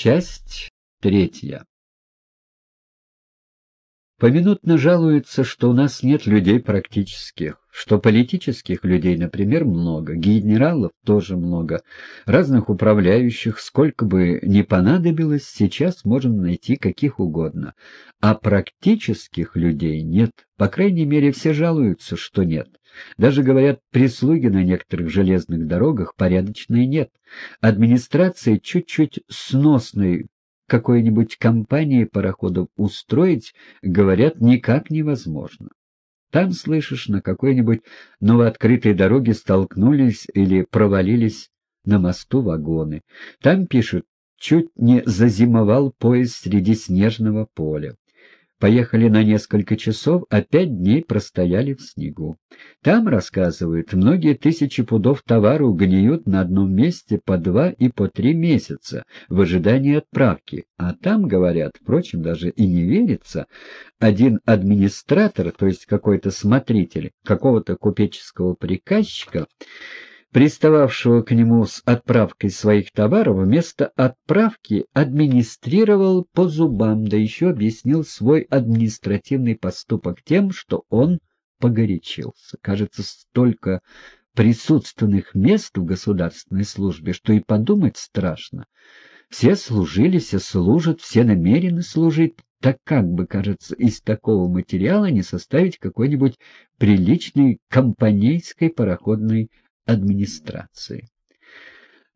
Часть третья. Поминутно жалуются, что у нас нет людей практических, что политических людей, например, много, генералов тоже много, разных управляющих, сколько бы ни понадобилось, сейчас можем найти каких угодно, а практических людей нет, по крайней мере, все жалуются, что нет. Даже, говорят, прислуги на некоторых железных дорогах порядочной нет. Администрация чуть-чуть сносной какой-нибудь компании пароходов устроить, говорят, никак невозможно. Там, слышишь, на какой-нибудь новооткрытой дороге столкнулись или провалились на мосту вагоны. Там, пишут, чуть не зазимовал поезд среди снежного поля. Поехали на несколько часов, а пять дней простояли в снегу. Там, рассказывают, многие тысячи пудов товару гниют на одном месте по два и по три месяца в ожидании отправки. А там, говорят, впрочем, даже и не верится, один администратор, то есть какой-то смотритель какого-то купеческого приказчика, пристававшего к нему с отправкой своих товаров, вместо отправки администрировал по зубам, да еще объяснил свой административный поступок тем, что он погорячился. Кажется, столько присутственных мест в государственной службе, что и подумать страшно. Все служили, все служат, все намерены служить, так как бы, кажется, из такого материала не составить какой-нибудь приличной компанейской пароходной администрации.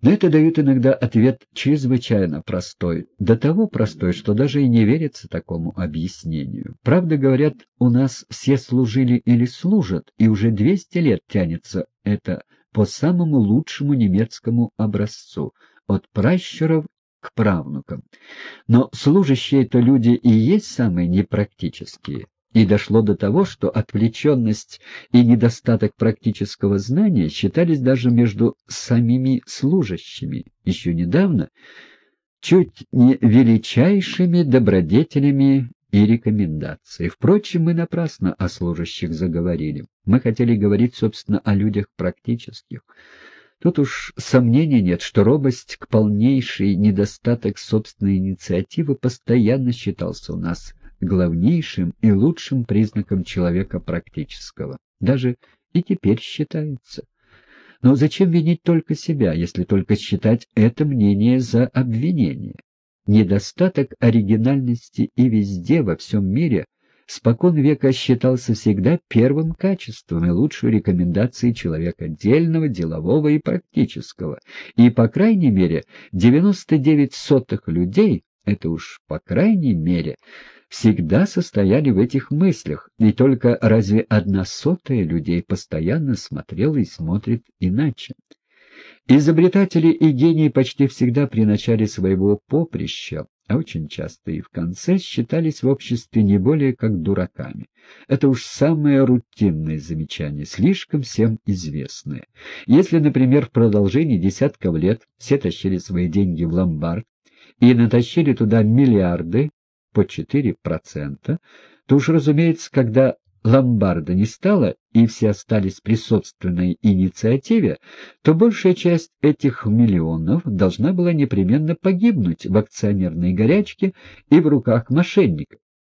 Но это дают иногда ответ чрезвычайно простой, до того простой, что даже и не верится такому объяснению. Правда, говорят, у нас все служили или служат, и уже 200 лет тянется это по самому лучшему немецкому образцу, от пращуров к правнукам. Но служащие-то люди и есть самые непрактические. И дошло до того, что отвлеченность и недостаток практического знания считались даже между самими служащими еще недавно чуть не величайшими добродетелями и рекомендацией. Впрочем, мы напрасно о служащих заговорили. Мы хотели говорить, собственно, о людях практических. Тут уж сомнений нет, что робость к полнейшей недостаток собственной инициативы постоянно считался у нас главнейшим и лучшим признаком человека практического. Даже и теперь считается. Но зачем винить только себя, если только считать это мнение за обвинение? Недостаток оригинальности и везде, во всем мире, спокон века считался всегда первым качеством и лучшей рекомендацией человека отдельного, делового и практического. И, по крайней мере, 99 сотых людей, это уж по крайней мере, всегда состояли в этих мыслях, и только разве одна сотая людей постоянно смотрела и смотрит иначе. Изобретатели и гении почти всегда при начале своего поприща, а очень часто и в конце, считались в обществе не более как дураками. Это уж самое рутинное замечание, слишком всем известное. Если, например, в продолжении десятков лет все тащили свои деньги в ломбард и натащили туда миллиарды, по 4%, то уж, разумеется, когда ломбарда не стало и все остались при собственной инициативе, то большая часть этих миллионов должна была непременно погибнуть в акционерной горячке и в руках мошенников.